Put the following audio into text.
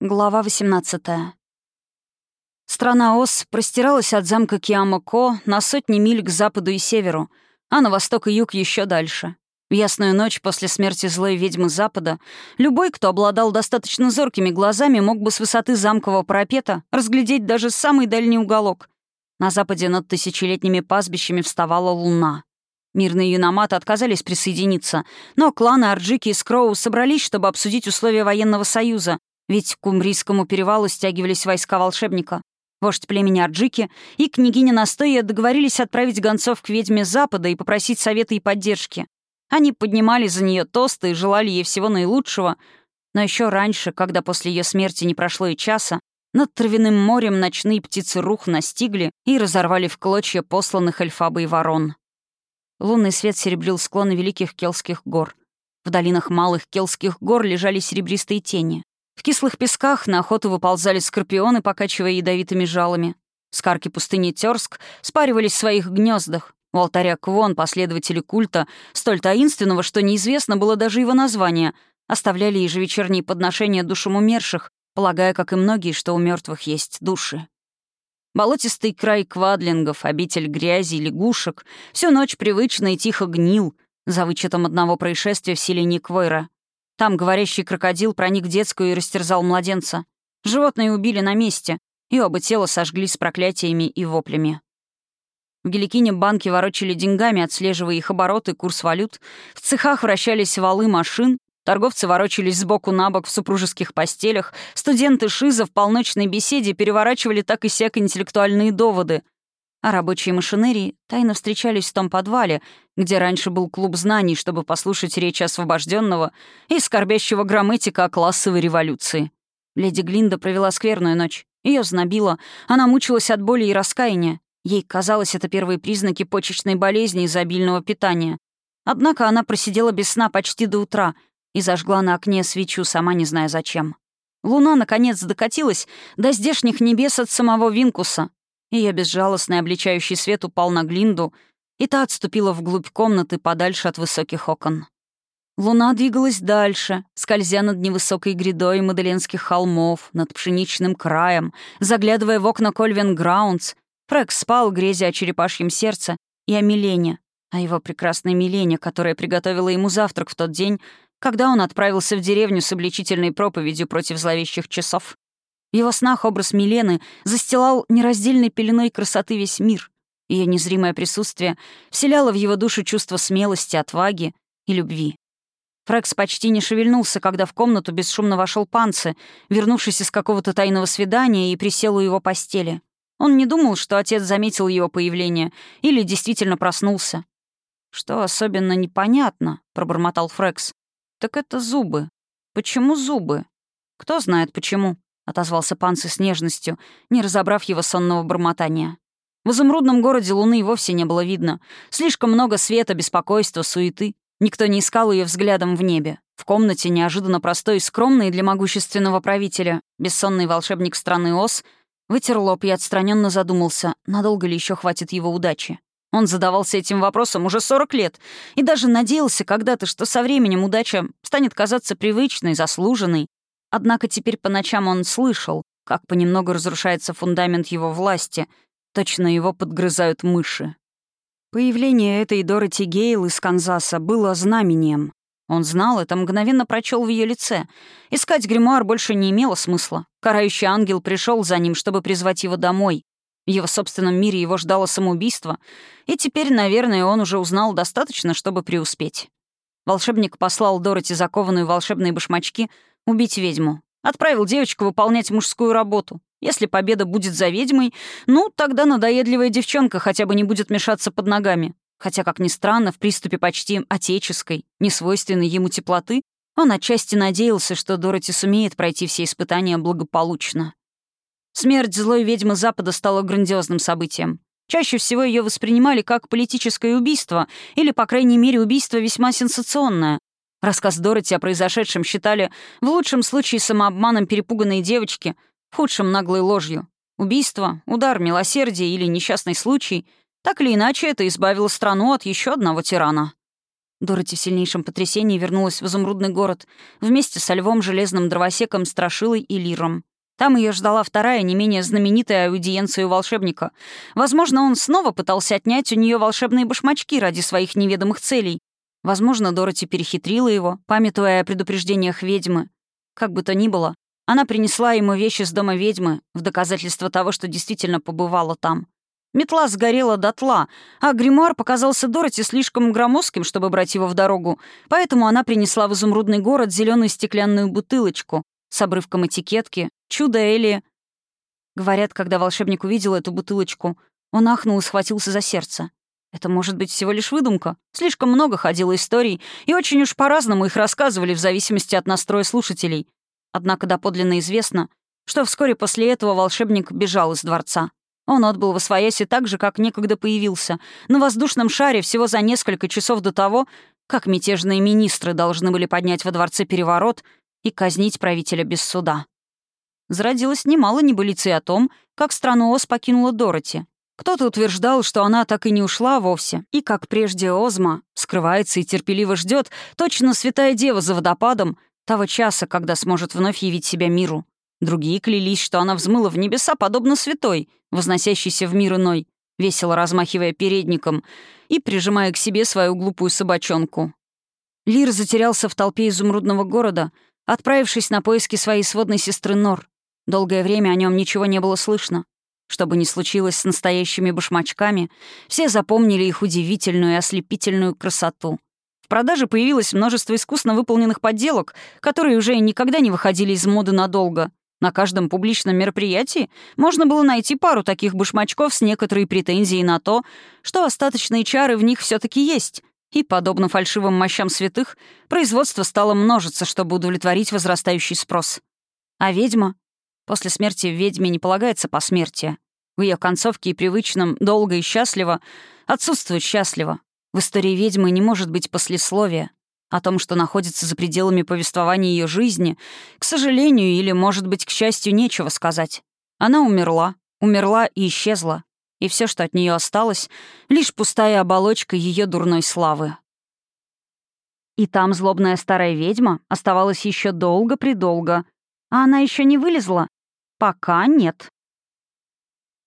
Глава 18. Страна Ос простиралась от замка Киамако на сотни миль к западу и северу, а на восток и юг еще дальше. В ясную ночь после смерти злой ведьмы Запада любой, кто обладал достаточно зоркими глазами, мог бы с высоты замкового парапета разглядеть даже самый дальний уголок. На западе над тысячелетними пастбищами вставала луна. Мирные юноматы отказались присоединиться, но кланы Арджики и Скроу собрались, чтобы обсудить условия военного союза, ведь к Кумрийскому перевалу стягивались войска волшебника. Вождь племени Арджики и княгиня Настоя договорились отправить гонцов к ведьме Запада и попросить совета и поддержки. Они поднимали за нее тосты и желали ей всего наилучшего, но еще раньше, когда после ее смерти не прошло и часа, над травяным морем ночные птицы рух настигли и разорвали в клочья посланных эльфабой ворон. Лунный свет серебрил склоны великих келских гор. В долинах малых келских гор лежали серебристые тени. В кислых песках на охоту выползали скорпионы, покачивая ядовитыми жалами. Скарки пустыни Тёрск спаривались в своих гнездах. У алтаря Квон последователи культа, столь таинственного, что неизвестно было даже его название, оставляли ежевечерние подношения душам умерших, полагая, как и многие, что у мертвых есть души. Болотистый край квадлингов, обитель грязи и лягушек, всю ночь привычно и тихо гнил, за вычетом одного происшествия в селении Квойра. Там говорящий крокодил проник в детскую и растерзал младенца. Животные убили на месте, и оба тела сожгли с проклятиями и воплями. В Геликине банки ворочали деньгами, отслеживая их обороты, курс валют. В цехах вращались валы машин, торговцы ворочались сбоку на бок в супружеских постелях, студенты ШИЗа в полночной беседе переворачивали так и сяк интеллектуальные доводы — а рабочие машинерии тайно встречались в том подвале, где раньше был клуб знаний, чтобы послушать речь освобожденного и скорбящего грамматика о классовой революции. Леди Глинда провела скверную ночь. Ее знобило, она мучилась от боли и раскаяния. Ей казалось, это первые признаки почечной болезни из-за обильного питания. Однако она просидела без сна почти до утра и зажгла на окне свечу, сама не зная зачем. Луна, наконец, докатилась до здешних небес от самого Винкуса, ее безжалостный обличающий свет упал на Глинду, и та отступила вглубь комнаты подальше от высоких окон. Луна двигалась дальше, скользя над невысокой грядой Маделенских холмов, над пшеничным краем, заглядывая в окна Кольвен Граундс. Фрэк спал, грезя о черепашьем сердце и о Милене, о его прекрасной Милене, которая приготовила ему завтрак в тот день, когда он отправился в деревню с обличительной проповедью против зловещих часов. В его снах образ Милены застилал нераздельной пеленой красоты весь мир. Ее незримое присутствие вселяло в его душу чувство смелости, отваги и любви. Фрекс почти не шевельнулся, когда в комнату бесшумно вошел Панце, вернувшись из какого-то тайного свидания и присел у его постели. Он не думал, что отец заметил его появление или действительно проснулся. «Что особенно непонятно», — пробормотал Фрекс, — «так это зубы. Почему зубы? Кто знает почему?» — отозвался Панцы с нежностью, не разобрав его сонного бормотания. В изумрудном городе луны вовсе не было видно. Слишком много света, беспокойства, суеты. Никто не искал ее взглядом в небе. В комнате, неожиданно простой и скромный для могущественного правителя, бессонный волшебник страны Ос, вытер лоб и отстраненно задумался, надолго ли еще хватит его удачи. Он задавался этим вопросом уже 40 лет и даже надеялся когда-то, что со временем удача станет казаться привычной, заслуженной, Однако теперь по ночам он слышал, как понемногу разрушается фундамент его власти, точно его подгрызают мыши. Появление этой Дороти Гейл из Канзаса было знамением. Он знал это, мгновенно прочел в ее лице. Искать гримуар больше не имело смысла. Карающий ангел пришел за ним, чтобы призвать его домой. В его собственном мире его ждало самоубийство, и теперь, наверное, он уже узнал достаточно, чтобы преуспеть. Волшебник послал Дороти закованную волшебные башмачки Убить ведьму. Отправил девочку выполнять мужскую работу. Если победа будет за ведьмой, ну, тогда надоедливая девчонка хотя бы не будет мешаться под ногами. Хотя, как ни странно, в приступе почти отеческой, несвойственной ему теплоты, он отчасти надеялся, что Дороти сумеет пройти все испытания благополучно. Смерть злой ведьмы Запада стала грандиозным событием. Чаще всего ее воспринимали как политическое убийство или, по крайней мере, убийство весьма сенсационное, Рассказ Дороти о произошедшем считали в лучшем случае самообманом перепуганной девочки, в худшем наглой ложью. Убийство, удар, милосердие или несчастный случай — так или иначе это избавило страну от еще одного тирана. Дороти в сильнейшем потрясении вернулась в изумрудный город вместе со львом, железным дровосеком, страшилой и лиром. Там ее ждала вторая, не менее знаменитая аудиенция у волшебника. Возможно, он снова пытался отнять у нее волшебные башмачки ради своих неведомых целей. Возможно, Дороти перехитрила его, памятуя о предупреждениях ведьмы. Как бы то ни было, она принесла ему вещи с дома ведьмы в доказательство того, что действительно побывала там. Метла сгорела дотла, а гримуар показался Дороти слишком громоздким, чтобы брать его в дорогу, поэтому она принесла в изумрудный город зеленую стеклянную бутылочку с обрывком этикетки «Чудо Эли». Говорят, когда волшебник увидел эту бутылочку, он ахнул и схватился за сердце. Это может быть всего лишь выдумка. Слишком много ходило историй, и очень уж по-разному их рассказывали в зависимости от настроя слушателей. Однако доподлинно известно, что вскоре после этого волшебник бежал из дворца. Он отбыл в Освояси так же, как некогда появился, на воздушном шаре всего за несколько часов до того, как мятежные министры должны были поднять во дворце переворот и казнить правителя без суда. Зародилось немало небылицы о том, как страну Оз покинула Дороти. Кто-то утверждал, что она так и не ушла вовсе, и, как прежде Озма, скрывается и терпеливо ждет, точно святая дева за водопадом, того часа, когда сможет вновь явить себя миру. Другие клялись, что она взмыла в небеса, подобно святой, возносящейся в мир иной, весело размахивая передником и прижимая к себе свою глупую собачонку. Лир затерялся в толпе изумрудного города, отправившись на поиски своей сводной сестры Нор. Долгое время о нем ничего не было слышно. Что бы ни случилось с настоящими башмачками, все запомнили их удивительную и ослепительную красоту. В продаже появилось множество искусно выполненных подделок, которые уже никогда не выходили из моды надолго. На каждом публичном мероприятии можно было найти пару таких башмачков с некоторой претензией на то, что остаточные чары в них все таки есть. И, подобно фальшивым мощам святых, производство стало множиться, чтобы удовлетворить возрастающий спрос. А ведьма? После смерти ведьме не полагается посмертие. В ее концовке и привычном «долго и счастливо» отсутствует «счастливо». В истории ведьмы не может быть послесловия. О том, что находится за пределами повествования ее жизни, к сожалению или, может быть, к счастью, нечего сказать. Она умерла, умерла и исчезла. И все, что от нее осталось, лишь пустая оболочка ее дурной славы. И там злобная старая ведьма оставалась еще долго-предолго. А она еще не вылезла? Пока нет.